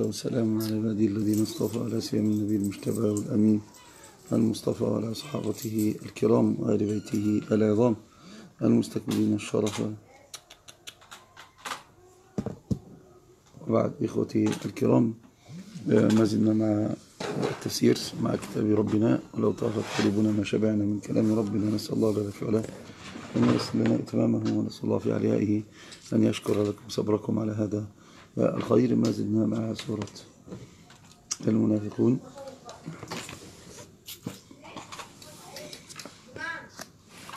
والسلام على عبادي الذين اصطفى على سيما النبي المجتبى والأمين المصطفى وعلى صحابته الكرام وآل بيته العظام المستكبرين الشرف. وبعد إخوتي الكرام ما زلنا مع التفسير مع كتاب ربنا ولو طافت قلوبنا ما شبعنا من كلام ربنا نسأل الله في علاه أن ييسر لنا إتمامه ونسأل الله في عليائه أن يشكر لكم صبركم على هذا الخير ما زلنا مع سورة المنافقون.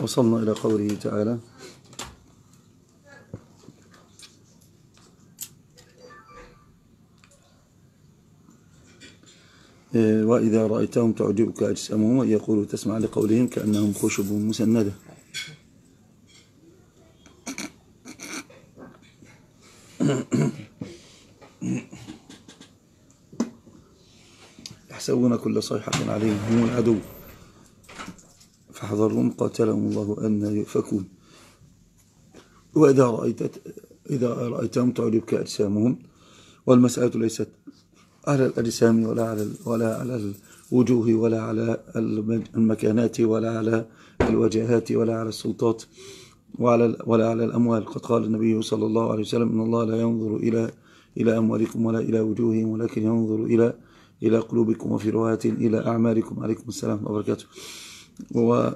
وصلنا إلى قوله تعالى وإذا رأيتهم تعجبك أجسامهم ويقولوا تسمع لقولهم كأنهم خشب مسندة. يحسبون كل صيحة عليهم هم العدو. فاحذرهم قاتلهم الله أن يؤفكون. وإذا رأيت إذا رأيتهم تعجبك أجسامهم. والمسألة ليست على الأجسام ولا على ولا على الوجوه ولا على المكانات ولا على الوجهات ولا على السلطات. وعلى ولا على الأموال. قد قال النبي صلى الله عليه وسلم إن الله لا ينظر إلى إلى أموالكم ولا إلى وجوههم ولكن ينظر إلى إلى قلوبكم وفي رواية إلى أعمالكم. عليكم السلام وبركاته. و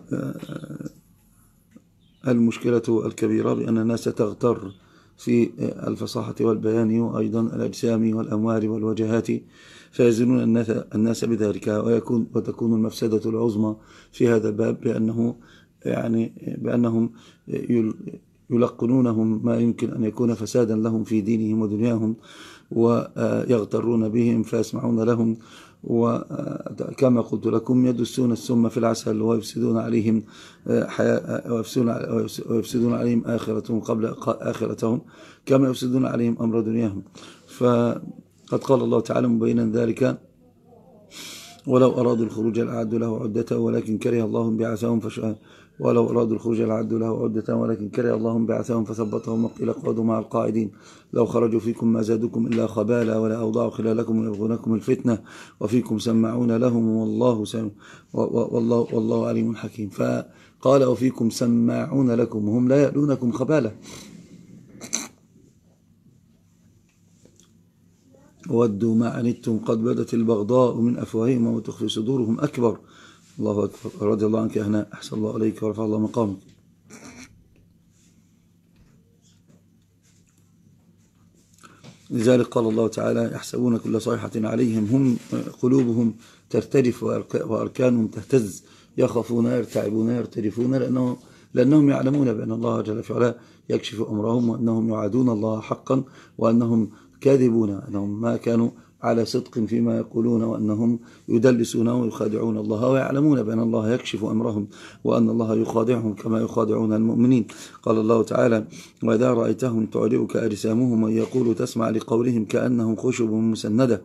المشكلة الكبيرة بأن الناس تغتر في الفصاحة والبيان وأيضا الأجسام والأموال والوجهات فيزنون الناس بذلك. ويكون وتكون المفسدة العظمى في هذا الباب بأنه يعني بأنهم يلقنونهم ما يمكن أن يكون فسادا لهم في دينهم ودنياهم ويغترون بهم فيسمعون لهم وكما قلت لكم يدسون السم في العسل ويفسدون عليهم ويفسدون عليهم آخرتهم قبل آخرتهم كما يفسدون عليهم أمر دنياهم. فقد قال الله تعالى مبينا ذلك ولو أرادوا الخروج لأعدوا له عدته ولكن كره الله بعثهم ولو أرادوا الخروج لعدوا له عدة ولكن كره الله بعثهم فثبتهم وقيل اقعدوا مع القاعدين. لو خرجوا فيكم ما زادوكم إلا خبالا ولا أوضعوا خلالكم يبغونكم الفتنة وفيكم سمعون لهم والله سم والله, والله عليم حكيم. فقال وفيكم سماعون لكم وهم لا يألونكم خبالا. ودوا ما عنتم قد بدت البغضاء من أفواههم وتخفي صدورهم أكبر. الله أكبر. رضي الله عنك هنا أحسن الله عليك ورفع الله مقامك. لذلك قال الله تعالى يحسبون كل صيحة عليهم هم قلوبهم ترتجف وأركانهم تهتز يخافون يرتعبون يرتجفون لأنه لأنهم يعلمون بأن الله جل في علاه يكشف أمرهم وأنهم يعادون الله حقا وأنهم كاذبون أنهم ما كانوا على صدق فيما يقولون وأنهم يدلسون ويخادعون الله ويعلمون بأن الله يكشف أمرهم وأن الله يخادعهم كما يخادعون المؤمنين. قال الله تعالى وإذا رأيتهم تعجبك أجسامهم ويقول تسمع لقولهم كأنهم خشب مسندة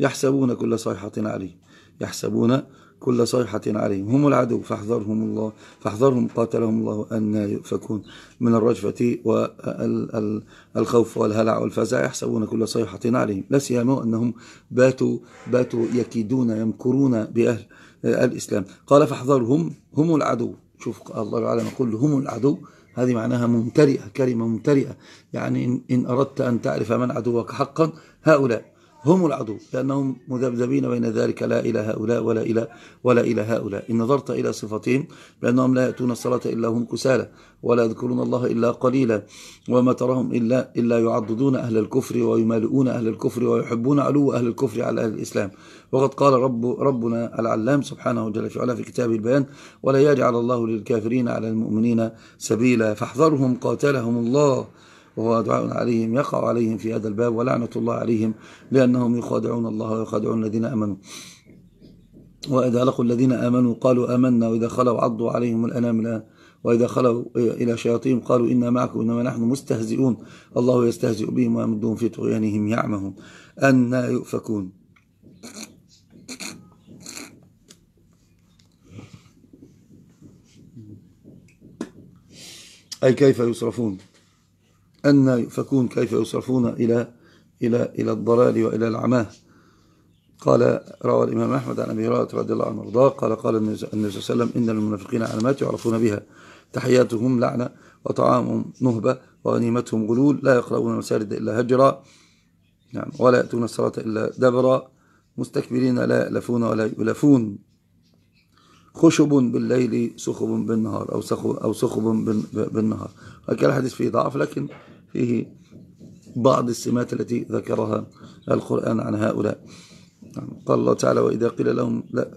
يحسبون كل صيحة عليه يحسبون كل صيحة عليهم. هم العدو فاحذرهم الله فاحذرهم قاتلهم الله أن يؤفكون. من الرجفة والخوف والهلع والفزع يحسبون كل صيحة عليهم. لا سيما أنهم باتوا, باتوا يكيدون يمكرون بأهل الإسلام. قال فاحذرهم هم العدو. شوف الله تعالى يقول هم العدو. هذه معناها ممتلئة كلمة ممتلئة يعني إن أردت أن تعرف من عدوك حقا هؤلاء. هم العدو لأنهم مذبذبين بين ذلك لا إلى هؤلاء ولا إلى, ولا إلى هؤلاء. إن نظرت إلى صفتهم بأنهم لا يأتون الصلاة إلا هم كسالى ولا يذكرون الله إلا قليلا وما تراهم إلا, إلا يعضدون أهل الكفر ويمالئون أهل الكفر ويحبون علو أهل الكفر على أهل الإسلام. وقد قال رب ربنا العلام سبحانه جل في علا في كتاب البيان ولا يجعل الله للكافرين على المؤمنين سبيلا فاحذرهم قاتلهم الله وهو دعاء عليهم يقع عليهم في هذا الباب ولعنة الله عليهم لأنهم يخادعون الله ويخادعون الذين أمنوا. وإذا لقوا الذين آمنوا قالوا آمنا وإذا خلوا عضوا عليهم الأنامل وإذا خلوا إلى شياطين قالوا إنا معكم إنما نحن مستهزئون. الله يستهزئ بهم ويمدهم في طغيانهم يعمهون أن يؤفكون. أي كيف يصرفون؟ أن يؤفكون كيف يصرفون إلى إلى إلى الضلال وإلى العماه قال روى الإمام أحمد عن أبي هريرة رضي الله عنه وارضاه قال قال النبي صلى الله عليه وسلم إن المنافقين علامات يعرفون بها. تحياتهم لعنة وطعامهم نهبة وغنيمتهم غلول لا يقرؤون المساجد إلا هجرا. نعم ولا يأتون الصلاة إلا دبرا. مستكبرين لا يألفون ولا يؤلفون خشب بالليل سخب بالنهار أو سخب, أو سخب بالنهار. وكان الحديث فيه ضعف لكن فيه بعض السمات التي ذكرها القرآن عن هؤلاء. قال الله تعالى وإذا قيل لهم لا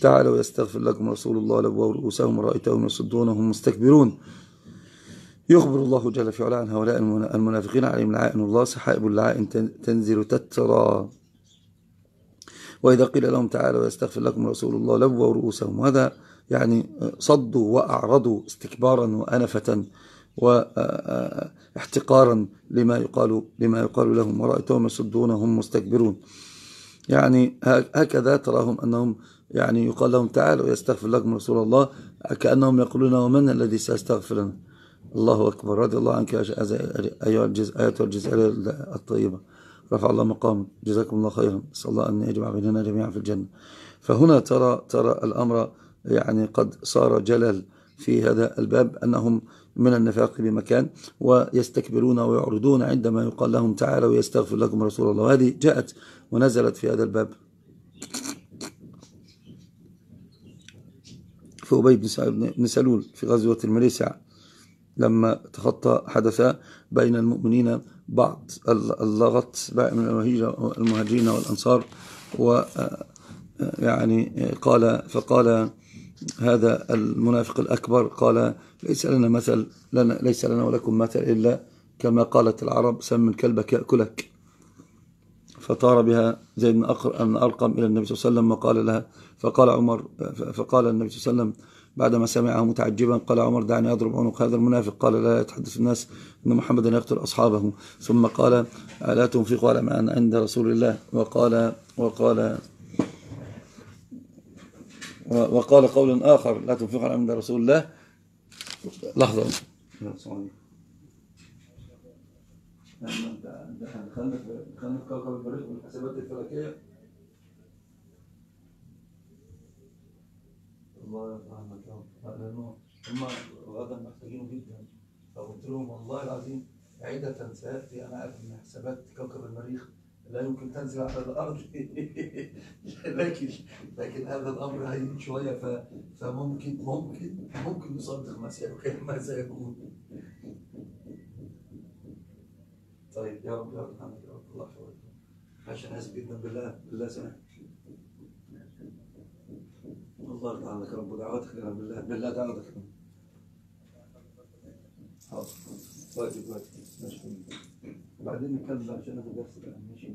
تعالوا يستغفر لكم رسول الله لبوا رؤوسهم ورأيتهم يصدونهم مستكبرون. يخبر الله جل في علا عن هؤلاء المنافقين عليهم لعائن الله. سحائب اللعائن تنزل تترى. وإذا قيل لهم تعالوا يستغفر لكم رسول الله لبوا رؤوسهم. وهذا يعني صدوا وأعرضوا استكبارا وأنفة. واحتقارا لما يقال لما يقال لهم ورأيتهم يصدون هم مستكبرون. يعني هكذا تراهم أنهم يعني يقال لهم تعالوا يستغفر لكم رسول الله كأنهم يقولون ومن الذي سيستغفر لنا الله أكبر. رضي الله عنك أيها الجزائر الطيبة. رفع الله مقام. جزاكم الله خيرا. نسأل الله أن يجمع بيننا جميعا في الجنة. فهنا ترى ترى الأمر يعني قد صار جلل في هذا الباب أنهم من النفاق بمكان ويستكبرون ويعرضون عندما يقال لهم تعالوا يستغفر لكم رسول الله. وهذه جاءت ونزلت في هذا الباب. في أبي بن سلول في غزوة المريسع لما تخطى حدث بين المؤمنين بعض اللغط من المهاجرين والأنصار و يعني قال فقال هذا المنافق الأكبر قال ليس لنا مثل لنا ليس لنا ولكم مثل إلا كما قالت العرب سمن كلبك يأكلك. فطار بها زيد بن أرقم إلى النبي صلى الله عليه وسلم وقال لها فقال عمر فقال النبي صلى الله عليه وسلم بعدما سمعه متعجبا قال عمر دعني أضرب عنق هذا المنافق. قال لا يتحدث الناس أن محمدا يقتل أصحابه. ثم قال لا تنفقوا على ما عند رسول الله. وقال وقال وقال قول آخر لا تنفقوا على عند رسول الله. لحظة. خلنا في كوكب المريخ الفلكية الله يرحمك لأنه هم غدا جدا فقلت لهم والله العظيم عدة سيأتي أنا أعرف أن حسابات كوكب المريخ لا يمكن تنزل على الأرض. لكن لكن هذا الأمر هين شوية فممكن ممكن ممكن نصدق ما سيكون. طيب يا رب يا رب يا رب الله يحفظك. عشان اسف جدا بالله بالله سمح الله يرضى عنك رب دعواتك يا رب بالله بالله دعوتك. حاضر واجب واجب ماشي بعدين نتكلم عشان اخد درس ماشي.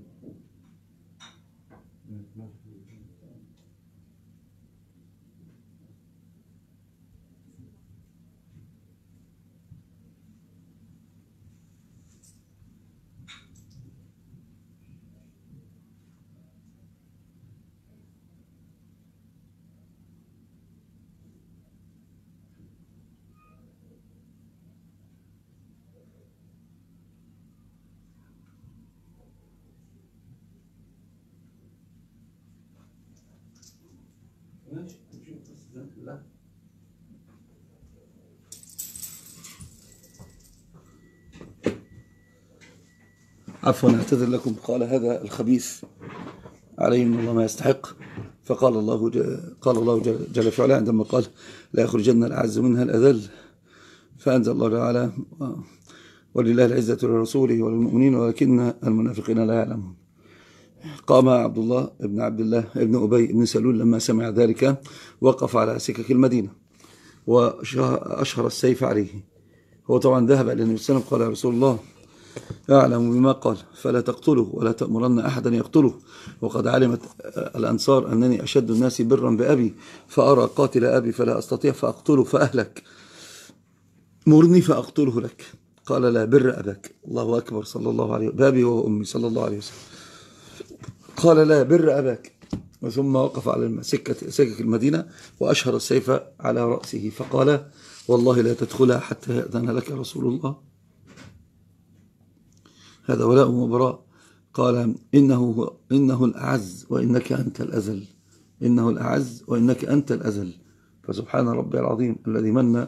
عفوا أعتذر لكم قال هذا الخبيث عليه من الله ما يستحق. فقال الله قال الله جل, جل في علاه عندما قال لا يخرجن الأعز منها الأذل فأنزل الله تعالى ولله العزة لرسوله وللمؤمنين ولكن المنافقين لا يعلمون قام عبد الله ابن عبد الله ابن أبي بن سلول لما سمع ذلك وقف على سكك المدينة وأشهر السيف عليه. هو طبعا ذهب إلى النبي صلى الله عليه وسلم قال يا رسول الله أعلم بما قال فلا تقتله ولا تأمرن أحدا يقتله. وقد علمت الأنصار أنني أشد الناس برا بأبي فأرى قاتل أبي فلا أستطيع فأقتله فأهلك. مرني فأقتله لك. قال لا بر أباك. الله أكبر صلى الله عليه بأبي وأمي صلى الله عليه وسلم. قال لا بر أباك. ثم وقف على سكة سكك المدينة وأشهر السيف على رأسه. فقال والله لا تدخلها حتى يأذن لك رسول الله. هذا ولاء وبراء. قال إنه, إنه الأعز وإنك أنت الأزل. إنه الأعز وإنك أنت الأزل. فسبحان ربي العظيم الذي من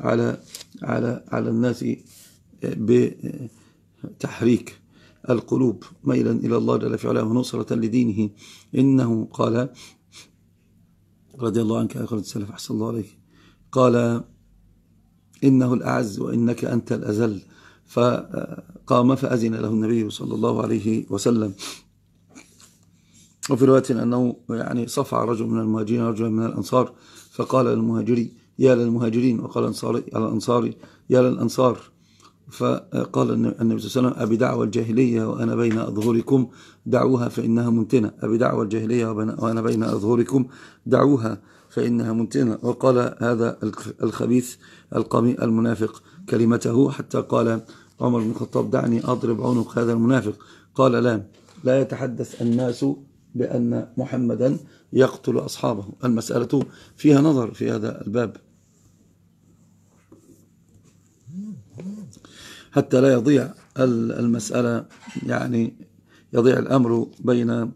على على على الناس بتحريك القلوب ميلا إلى الله جل في علاه ونصرة لدينه. إنه قال رضي الله عنك يا السلف أحسن الله عليك. قال إنه الأعز وإنك أنت الأزل. فقام فأذن له النبي صلى الله عليه وسلم. وفي رواية أنه يعني صفع رجل من المهاجرين رجل من الأنصار فقال للمهاجري يا للمهاجرين. وقال الأنصاري يا للأنصار. فقال النبي صلى الله عليه وسلم أبي دعوة الجاهلية وأنا بين أظهركم دعوها فإنها منتنة أبي دعوة الجاهلية وأنا بين أظهركم دعوها فإنها منتنة وقال هذا الخبيث القمي المنافق كلمته حتى قال عمر بن الخطاب دعني أضرب عنق هذا المنافق. قال لا لا يتحدث الناس بأن محمدا يقتل أصحابه. المسألة فيها نظر في هذا الباب. حتى لا يضيع المسألة يعني يضيع الأمر بين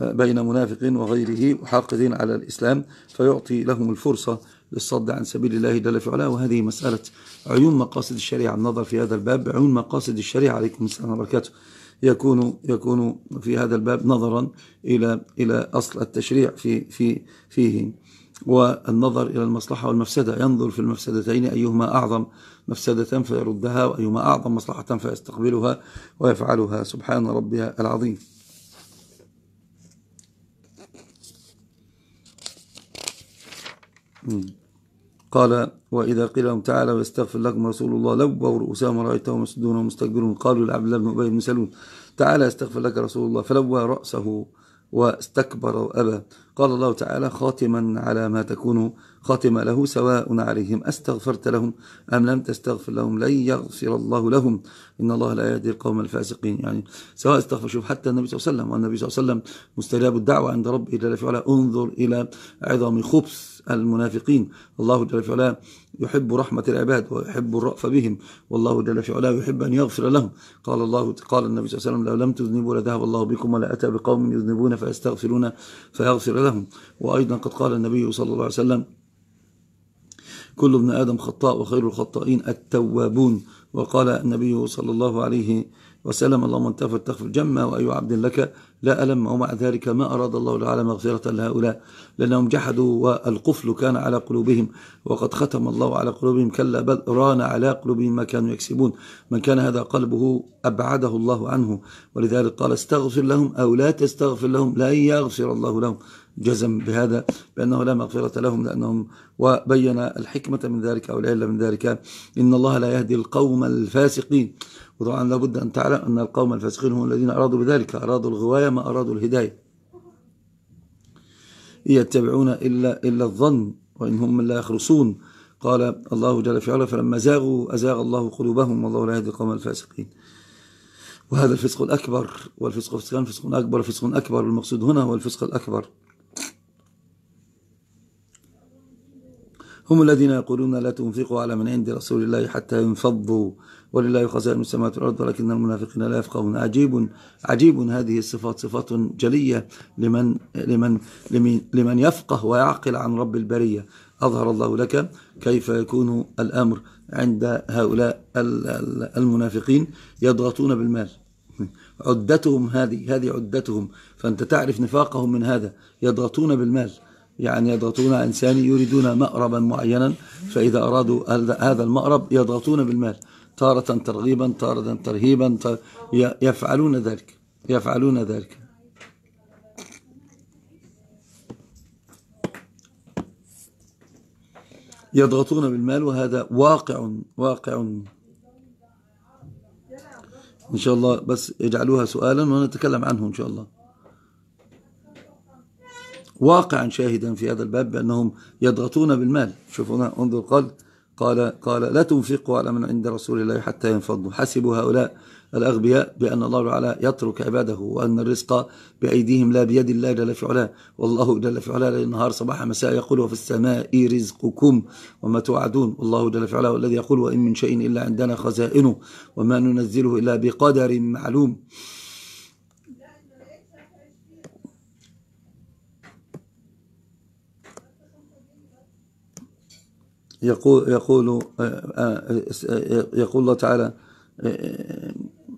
بين منافق وغيره وحاقدين على الإسلام فيعطي لهم الفرصة للصد عن سبيل الله جل في وهذه مسألة عيون مقاصد الشريعة. النظر في هذا الباب عيون مقاصد الشريعة. عليكم السلام وبركاته. يكون يكون في هذا الباب نظرا إلى إلى أصل التشريع في في فيه. والنظر إلى المصلحة والمفسدة. ينظر في المفسدتين أيهما أعظم مفسدة فيردها وأيهما أعظم مصلحة فيستقبلها ويفعلها. سبحان ربها العظيم. قال وإذا قيل لهم تعالى ويستغفر لكم رسول الله لووا رؤوسهم ورأيتهم يسدون ومستكبرون. قالوا لعبد الله بن أبي بن سلول تعالى يستغفر لك رسول الله. فلوى رأسه واستكبر وأبى قال الله تعالى خاتما على ما تكون خاتم له سواء عليهم أستغفرت لهم أم لم تستغفر لهم لن يغفر الله لهم. إن الله لا يهدي القوم الفاسقين. يعني سواء استغفر شوف حتى النبي صلى الله عليه وسلم والنبي صلى الله عليه وسلم مستجاب الدعوة عند ربه جل في انظر إلى عظم خبث. المنافقين. الله جل في علاه يحب رحمة العباد ويحب الرأف بهم. والله جل في علاه يحب أن يغفر لهم. قال الله قال النبي صلى الله عليه وسلم لو لم تذنبوا لذهب الله بكم ولا أتى بقوم يذنبون فيستغفرون فيغفر لهم. وأيضا قد قال النبي صلى الله عليه وسلم كل ابن آدم خطاء وخير الخطائين التوابون. وقال النبي صلى الله عليه وسلم اللهم انتفى تغفر جمع وأي عبد لك لا ألم ومع ذلك ما أراد الله تعالى مغفرة لهؤلاء لأنهم جحدوا والقفل كان على قلوبهم وقد ختم الله على قلوبهم كلا بل ران على قلوبهم ما كانوا يكسبون. من كان هذا قلبه أبعده الله عنه ولذلك قال استغفر لهم أو لا تستغفر لهم لا يغفر الله لهم. جزم بهذا بأنه لا مغفرة لهم لأنهم وبين الحكمة من ذلك أو العلة من ذلك إن الله لا يهدي القوم الفاسقين. وطبعا لابد أن تعلم أن القوم الفاسقين هم الذين أرادوا بذلك أرادوا الغواية ما أرادوا الهداية. يتبعون إلا, إلا الظن وإن هم لا يخرصون. قال الله جل في علا فلما زاغوا أزاغ الله قلوبهم والله لا يهدي القوم الفاسقين. وهذا الفسق الأكبر والفسق فسقان فسق أكبر فسق أكبر المقصود هنا هو الفسق الأكبر. هم الذين يقولون لا تنفقوا على من عند رسول الله حتى ينفضوا ولله خزائن السماوات والأرض ولكن المنافقين لا يفقهون. عجيب عجيب هذه الصفات صفات جلية لمن لمن لمن يفقه ويعقل عن رب البرية. أظهر الله لك كيف يكون الأمر عند هؤلاء المنافقين يضغطون بالمال. عدتهم هذه هذه عدتهم. فأنت تعرف نفاقهم من هذا. يضغطون بالمال. يعني يضغطون إنسان يريدون مأربا معينا فإذا أرادوا هذا المأرب يضغطون بالمال. تارة ترغيبا تارة ترهيبا يفعلون ذلك. يفعلون ذلك. يضغطون بالمال وهذا واقع واقع. إن شاء الله بس اجعلوها سؤالا ونتكلم عنه إن شاء الله. واقعا شاهدا في هذا الباب بأنهم يضغطون بالمال. شوفوا انظر قال قال قال لا تنفقوا على من عند رسول الله حتى ينفضوا. حسبوا هؤلاء الأغبياء بأن الله تعالى يترك عباده وأن الرزق بأيديهم لا بيد الله جل في علاه. والله جل في علاه النهار صباح مساء يقول وفي السماء رزقكم وما توعدون. والله جل في علاه والذي يقول وإن من شيء إلا عندنا خزائنه وما ننزله إلا بقدر معلوم. يقول يقول يقول الله تعالى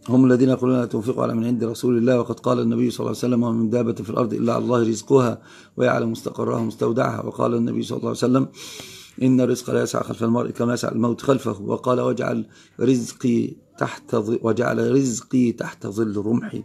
هم الذين يقولون لا تنفقوا على من عند رسول الله وقد قال النبي صلى الله عليه وسلم ومن دابة في الأرض إلا على الله رزقها ويعلم مستقرها ومستودعها. وقال النبي صلى الله عليه وسلم إن الرزق لا يسعى خلف المرء كما يسعى الموت خلفه. وقال واجعل رزقي تحت وجعل رزقي تحت ظل رمحي.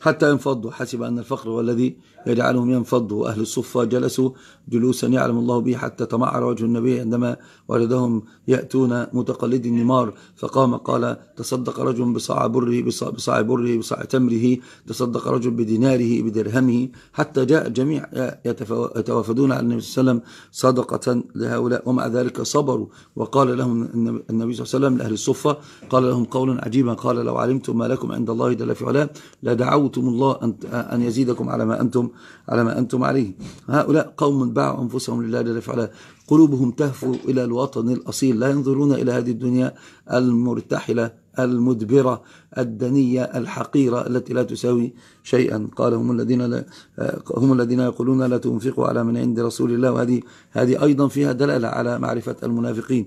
حتى ينفضوا حسب أن الفقر هو الذي يجعلهم ينفضوا. أهل الصفة جلسوا جلوسا يعلم الله به حتى تمعر وجه النبي عندما وردهم يأتون متقلد النمار. فقام قال تصدق رجل بصاع بره بصاع بره بصاع تمره تصدق رجل بديناره بدرهمه. حتى جاء الجميع يتوافدون على النبي صلى الله عليه وسلم صدقة لهؤلاء ومع ذلك صبروا. وقال لهم النبي صلى الله عليه وسلم لأهل الصفة قال لهم قولا عجيبا قال لو علمتم ما لكم عند الله جل في علاه لدعوتم الله أن يزيدكم على ما أنتم على ما أنتم عليه. هؤلاء قوم باعوا أنفسهم لله جل وعلا. قلوبهم تهفو إلى الوطن الأصيل. لا ينظرون إلى هذه الدنيا المرتحلة المدبرة الدنية الحقيرة التي لا تساوي شيئا. قال هم الذين لا هم الذين يقولون لا تنفقوا على من عند رسول الله. وهذه هذه أيضا فيها دلالة على معرفة المنافقين.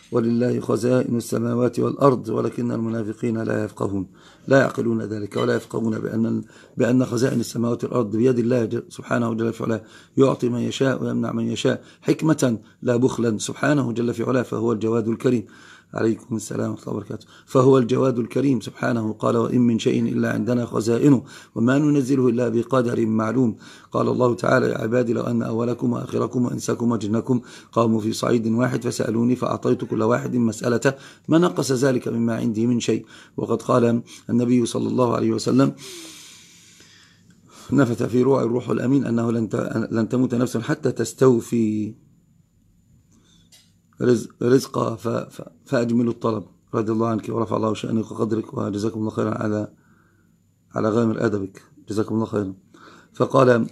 ولله خزائن السماوات والأرض ولكن المنافقين لا يفقهون لا يعقلون ذلك ولا يفقهون بأن, بأن خزائن السماوات والأرض بيد الله سبحانه جل في علاه يعطي من يشاء ويمنع من يشاء حكمة لا بخلا سبحانه جل في علاه فهو الجواد الكريم. عليكم السلام ورحمة الله وبركاته. فهو الجواد الكريم سبحانه قال وإن من شيء إلا عندنا خزائنه وما ننزله إلا بقدر معلوم. قال الله تعالى يا عبادي لو أن أولكم وآخركم وإنساكم وجنكم قاموا في صعيد واحد فسألوني فأعطيت كل واحد مسألته ما نقص ذلك مما عندي من شيء. وقد قال النبي صلى الله عليه وسلم نفث في روع الروح الأمين أنه لن تموت نفس حتى تستوفي رزقها فأجملوا الطلب. رضي الله عنك ورفع الله شأنك وقدرك وجزاكم الله خيرا على على غامر أدبك. جزاكم الله خيرا. فقال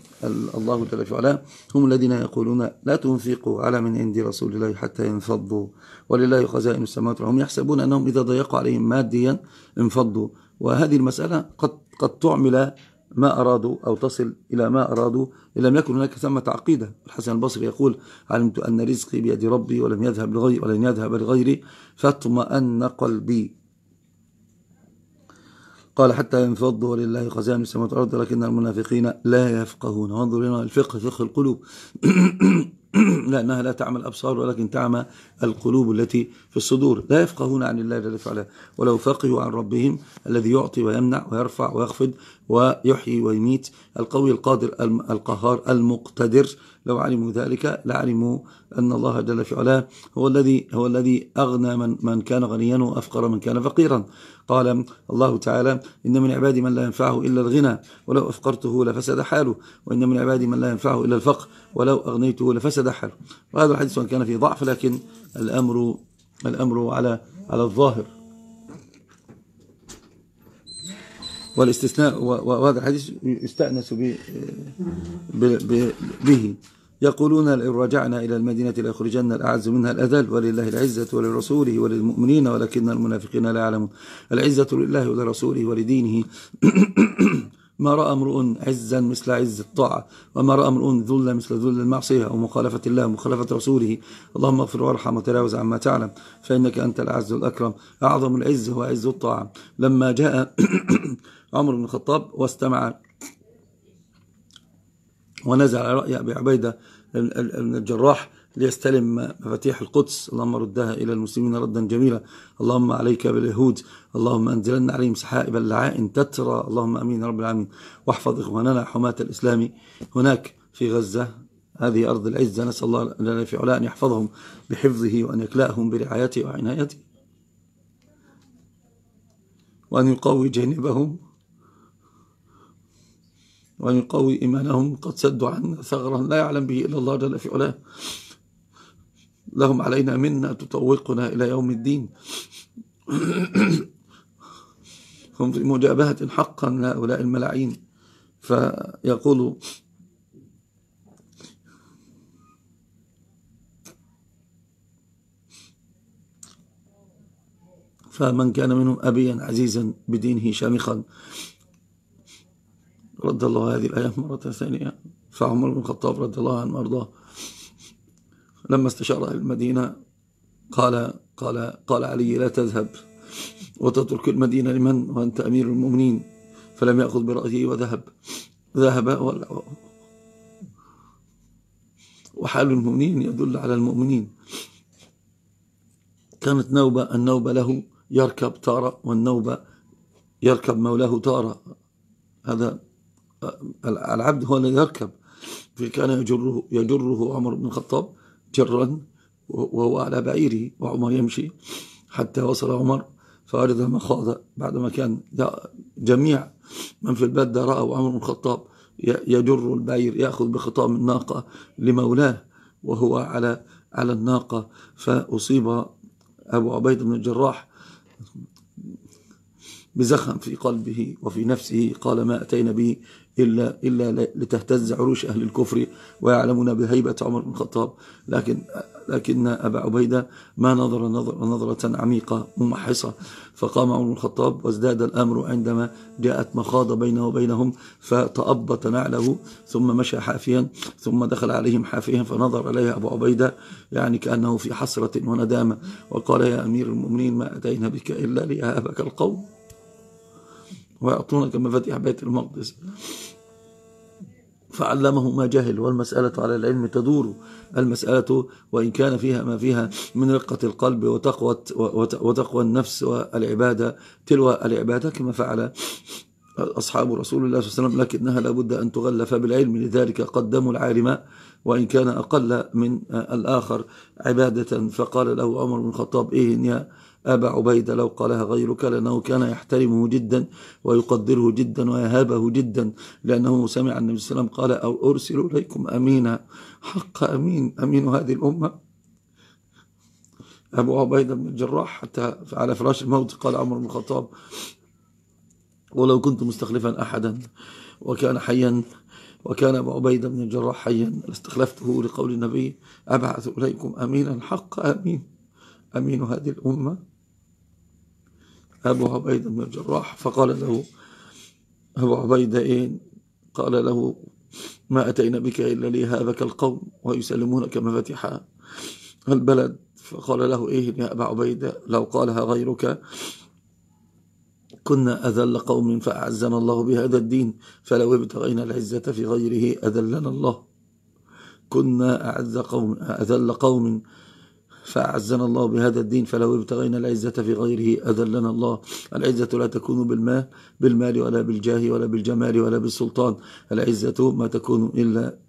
الله جل وعلا هم الذين يقولون لا تنفقوا على من عند رسول الله حتى ينفضوا ولله خزائن السماوات وهم يحسبون أنهم إذا ضيقوا عليهم ماديا انفضوا. وهذه المسألة قد قد تعمل ما أرادوا أو تصل إلى ما أرادوا إن لم يكن هناك ثمة عقيدة. الحسن البصري يقول علمت أن رزقي بيد ربي ولم يذهب لغيري ولن يذهب لغيري فاطمأن قلبي. قال حتى ينفضوا ولله خزائن السماوات والأرض لكن المنافقين لا يفقهون. وانظر هنا الفقه فقه القلوب. لأنها لا تعمل أبصار ولكن تعمى القلوب التي في الصدور. لا يفقهون عن الله جل وعلا ولو فقهوا عن ربهم الذي يعطي ويمنع ويرفع ويخفض ويحيي ويميت. القوي القادر القهار المقتدر. لو علموا ذلك لعلموا أن الله جل في علاه هو الذي هو الذي أغنى من من كان غنيا وأفقر من كان فقيرا. قال الله تعالى إن من عبادي من لا ينفعه إلا الغنى ولو أفقرته لفسد حاله وإن من عبادي من لا ينفعه إلا الفقر ولو أغنيته لفسد حاله. وهذا الحديث وإن كان فيه ضعف لكن الأمر الأمر على على الظاهر. والاستثناء وهذا الحديث يستأنس به. يقولون إن رجعنا إلى المدينة ليخرجن الأعز منها الأذل ولله العزة ولرسوله وللمؤمنين ولكن المنافقين لا يعلمون. العزة لله ولرسوله ولدينه. ما رأى امرؤ عزا مثل عز الطاعة؟ وما رأى امرؤ ذلا مثل ذل المعصية أو مخالفة الله ومخالفة رسوله؟ اللهم اغفر وارحم وتلاوز عما تعلم. فإنك أنت الأعز الأكرم أعظم العز هو عز الطاعة. لما جاء عمر بن الخطاب واستمع ونزل على رأي أبي عبيدة الجراح ليستلم مفاتيح القدس. اللهم ردها إلى المسلمين ردا جميلا. اللهم عليك باليهود. اللهم أنزلن عليهم سحائب اللعائن تترى. اللهم أمين رب العالمين. واحفظ إخواننا حماة الإسلام هناك في غزة. هذه أرض العزة. نسأل الله لنا في علاء أن يحفظهم بحفظه وأن يكلأهم برعايته وعنايته. وأن يقوي جانبهم. وأن يقوي إيمانهم. قد سدوا عنا ثغرا لا يعلم به إلا الله جل في علاه. لهم علينا منا تطوقنا إلى يوم الدين. هم في مجابهة حقا لهؤلاء الملاعين. فيقول فمن كان منهم أبيا عزيزا بدينه شامخا. رد الله هذه الآية مرة ثانية. فعمر بن الخطاب رضي الله عنه وأرضاه. لما استشار المدينة قال قال قال علي لا تذهب وتترك المدينة لمن؟ وأنت أمير المؤمنين. فلم يأخذ برأيه وذهب. ذهب وحال المؤمنين يدل على المؤمنين. كانت نوبة النوبة له يركب تارة والنوبة يركب مولاه تارة هذا العبد هو الذي يركب. كان يجره, يجره عمر بن الخطاب جرا وهو على بعيره وعمر يمشي حتى وصل عمر فأرد المخاض بعدما كان جميع من في البلد رأوا عمر بن الخطاب يجر البعير يأخذ بخطام الناقة لمولاه وهو على على الناقة. فأصيب أبو عبيد بن الجراح بزخم في قلبه وفي نفسه قال ما أتينا به إلا, إلا لتهتز عروش أهل الكفر ويعلمون بهيبة عمر بن الخطاب. لكن لكن أبا عبيدة ما نظر نظر نظرة عميقة ممحصة. فقام عمر بن الخطاب وازداد الأمر عندما جاءت مخاض بينه وبينهم فتأبط نعله ثم مشى حافيا ثم دخل عليهم حافيا فنظر إليه أبو عبيدة يعني كأنه في حسرة وندامة وقال يا أمير المؤمنين ما أتينا بك إلا ليهابك القوم. ويعطونك مفاتيح بيت المقدس. فعلمه ما جهل والمسألة على العلم تدور. المسألة وإن كان فيها ما فيها من رقة القلب وتقوى, وتقوى النفس والعبادة. تلو العبادة كما فعل أصحاب رسول الله صلى الله عليه وسلم لكنها لابد أن تغلف بالعلم. لذلك قدموا العالم وإن كان أقل من الآخر عبادة. فقال له عمر بن الخطاب إيه يا أبا عبيدة لو قالها غيرك لأنه كان يحترمه جدا ويقدره جدا ويهابه جدا لأنه سمع النبي صلى الله عليه وسلم قال أو أرسل إليكم أمينا. حق أمين أمين هذه الأمة. أبو عبيدة بن الجراح حتى على فراش الموت قال عمر بن الخطاب ولو كنت مستخلفا أحدا وكان حيا وكان أبو عبيدة بن الجراح حيا لاستخلفته لقول النبي أبعث إليكم أمينا. حق أمين. أمين هذه الأمة. أبو عبيدة بن الجراح فقال له أبو عبيدة إيه قال له ما أتينا بك إلا ليهابك القوم ويسلمونك مفاتيح البلد. فقال له إيه يا أبا عبيدة لو قالها غيرك كنا أذل قوم فأعزنا الله بهذا الدين فلو ابتغينا العزة في غيره أذلنا الله. كنا أعز قوم أذل قوم فأعزنا الله بهذا الدين فلو ابتغينا العزة في غيره أذلنا الله. العزة لا تكون بالمال بالمال ولا بالجاه ولا بالجمال ولا بالسلطان. العزة ما تكون إلا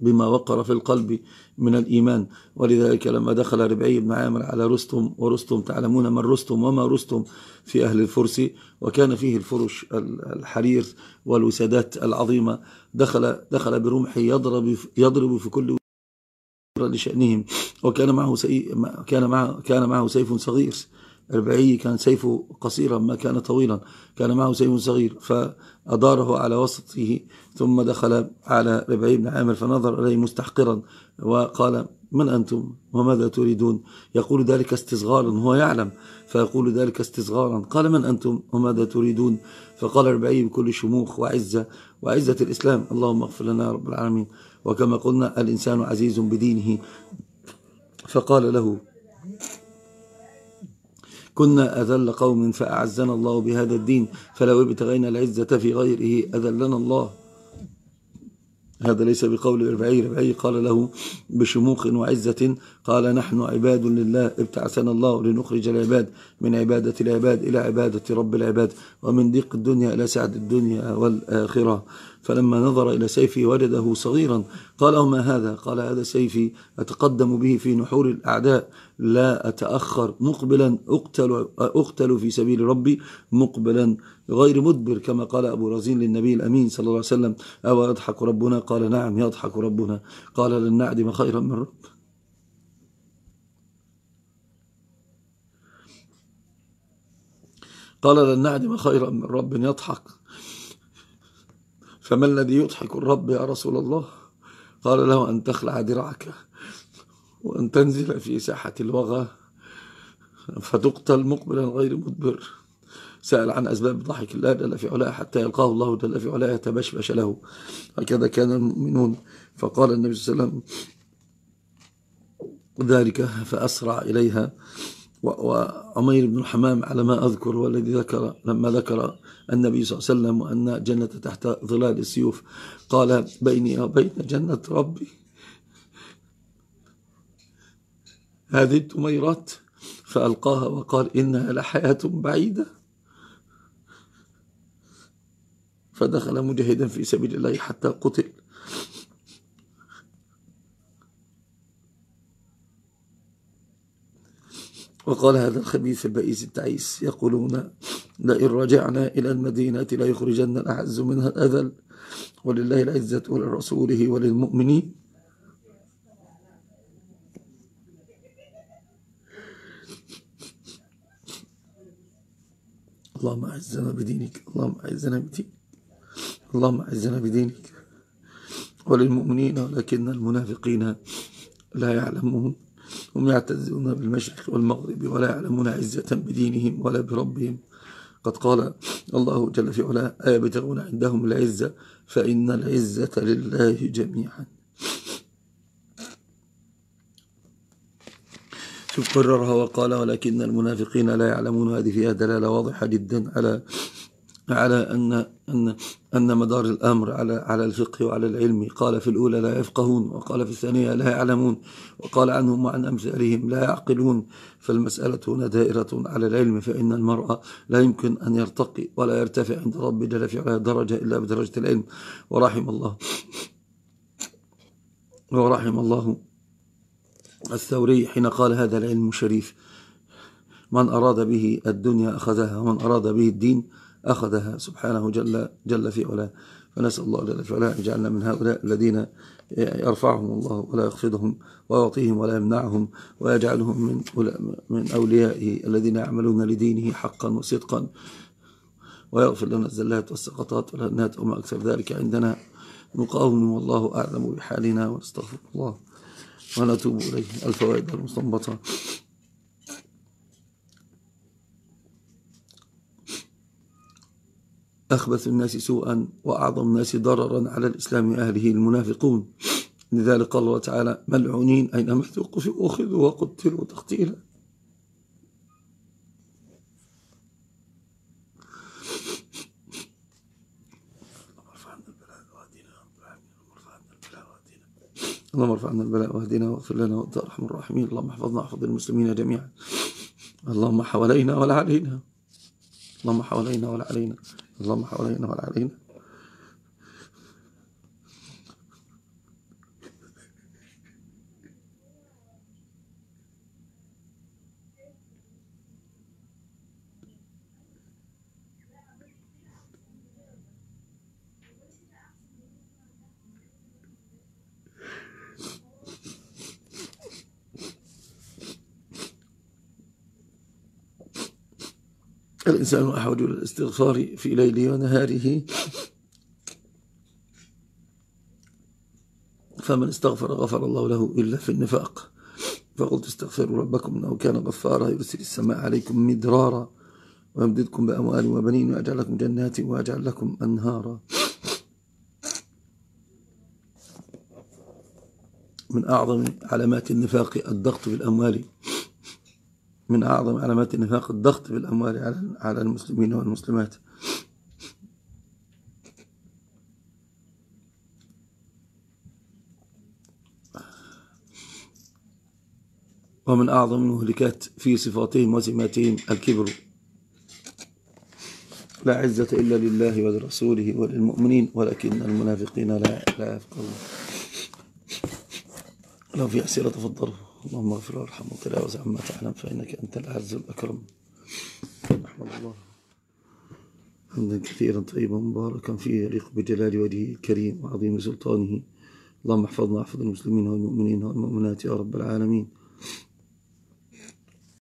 بما وقر في القلب من الإيمان. ولذلك لما دخل ربعي بن عامر على رستم ورستم تعلمون من رستم وما رستم في أهل الفرس. وكان فيه الفرش الحرير والوسادات العظيمة. دخل, دخل برمحه يضرب, يضرب في كل لشأنهم وكان معه سي... كان معه كان معه سيف صغير. الربعي كان سيفه قصيرا ما كان طويلا. كان معه سيف صغير فأداره على وسطه ثم دخل على ربعي بن عامر فنظر إليه مستحقرا وقال من أنتم؟ وماذا تريدون؟ يقول ذلك استصغارا هو يعلم. فيقول ذلك استصغارا قال من أنتم؟ وماذا تريدون؟ فقال الربعي بكل شموخ وعزة وعزة الإسلام. اللهم اغفر لنا رب العالمين. وكما قلنا الإنسان عزيز بدينه. فقال له كنا أذل قوم فأعزنا الله بهذا الدين فلو ابتغينا العزة في غيره أذلنا الله. هذا ليس بقول الربعي الربعي قال له بشموخ وعزة قال نحن عباد لله ابتعثنا الله لنخرج العباد من عبادة العباد إلى عبادة رب العباد ومن ضيق الدنيا إلى سعد الدنيا والآخرة. فلما نظر إلى سيفه وجده صغيرا قال ما هذا؟ قال هذا سيفي أتقدم به في نحور الأعداء لا أتأخر مقبلا أقتل, أقتل في سبيل ربي مقبلا غير مدبر كما قال أبو رزين للنبي الأمين صلى الله عليه وسلم أو يضحك ربنا؟ قال نعم يضحك ربنا. قال لن نعدم خيرا من رب قال لن نعدم خيرا من رب يضحك. فما الذي يضحك الرب يا رسول الله؟ قال له أن تخلع درعك وأن تنزل في ساحة الوغى. فتقتل مقبلا غير مدبر. سأل عن أسباب ضحك الله جل في علاه حتى يلقاه الله جل في علاه يتبشبش له. هكذا كان المؤمنون. فقال النبي صلى الله عليه وسلم ذلك فأسرع إليها. وعمير بن الحمام على ما أذكر والذي ذكر لما ذكر النبي صلى الله عليه وسلم وأن الجنة تحت ظلال السيوف. قال بيني وبين جنة ربي. هذه التميرات. فألقاها وقال إنها لحياة بعيدة. فدخل مجاهدا في سبيل الله حتى قتل. وقال هذا الخبيث البئيس التعيس يقولون لئن رجعنا إلى المدينة لا يخرجن الأعز منها الأذل ولله العزة ولرسوله وللمؤمنين. اللهم أعزنا بدينك اللهم أعزنا بدينك اللهم أعزنا بدينك وللمؤمنين ولكن المنافقين لا يعلمون هم يعتزون بالمشرق والمغرب ولا يعلمون عزة بدينهم ولا بربهم. قد قال الله جل في علاه أيبتغون عندهم العزة؟ فإن العزة لله جميعا. شوف قررها وقال ولكن المنافقين لا يعلمون. هذه فيها دلالة واضحة جدا على على أن أن أن مدار الأمر على على الفقه وعلى العلم. قال في الأولى لا يفقهون وقال في الثانية لا يعلمون وقال عنهم وعن أمثالهم لا يعقلون. فالمسألة هنا دائرة على العلم فإن المرأة لا يمكن أن يرتقي ولا يرتفع عند رب جل في علاه درجة إلا بدرجة العلم. ورحم الله. ورحم الله الثوري حين قال هذا العلم الشريف من أراد به الدنيا أخذها ومن أراد به الدين أخذها سبحانه جل, جل في علاه. فنسأل الله جل في علاه أن يجعلنا من هؤلاء الذين يرفعهم الله ولا يخفضهم ويعطيهم ولا يمنعهم ويجعلهم من من أوليائه الذين يعملون لدينه حقا وصدقا. ويغفر لنا الزلات والسقطات والهنات وما أكثر ذلك عندنا. نقاوم والله أعلم بحالنا ونستغفر الله ونتوب إليه. الفوائد المستنبطة. أخبث الناس سوءا وأعظم الناس ضررا على الإسلام أهله المنافقون. لذلك قال الله تعالى ملعونين أينما أخذوا وقتلوا تقتيلا. اللهم ارفع عنا البلاء واهدنا واغفر لنا وانت ارحم الراحمين اللهم احفظنا وأحفظ المسلمين جميعا. اللهم حوالينا ولا علينا. اللهم حوالينا ولا علينا. اللهم حوالينا ولا علينا الإنسان أحوج إلى الاستغفار في ليله ونهاره. فمن استغفر غفر الله له إلا في النفاق. فقلت استغفروا ربكم إنه كان غفارا يرسل السماء عليكم مدرارا ويمددكم بأموال وبنين ويجعل لكم جنات ويجعل لكم أنهارا. من أعظم علامات النفاق الضغط بالأموال. من أعظم علامات النفاق الضغط بالأموال على المسلمين والمسلمات. ومن أعظم المهلكات في صفاتهم وسماتهم الكبر. لا عزة إلا لله ولرسوله وللمؤمنين ولكن المنافقين لا, لا يفقهون. لو في أسئلة تفضلوا. اللهم اغفر وارحم وتجاوز عما تعلم فإنك أنت الأعز الأكرم. رحمة الله. حمدا كثيرا طيبا مباركا فيه يليق بجلال وجهه الكريم وعظيم سلطانه. اللهم احفظنا وأحفظ المسلمين والمؤمنين والمؤمنات يا رب العالمين.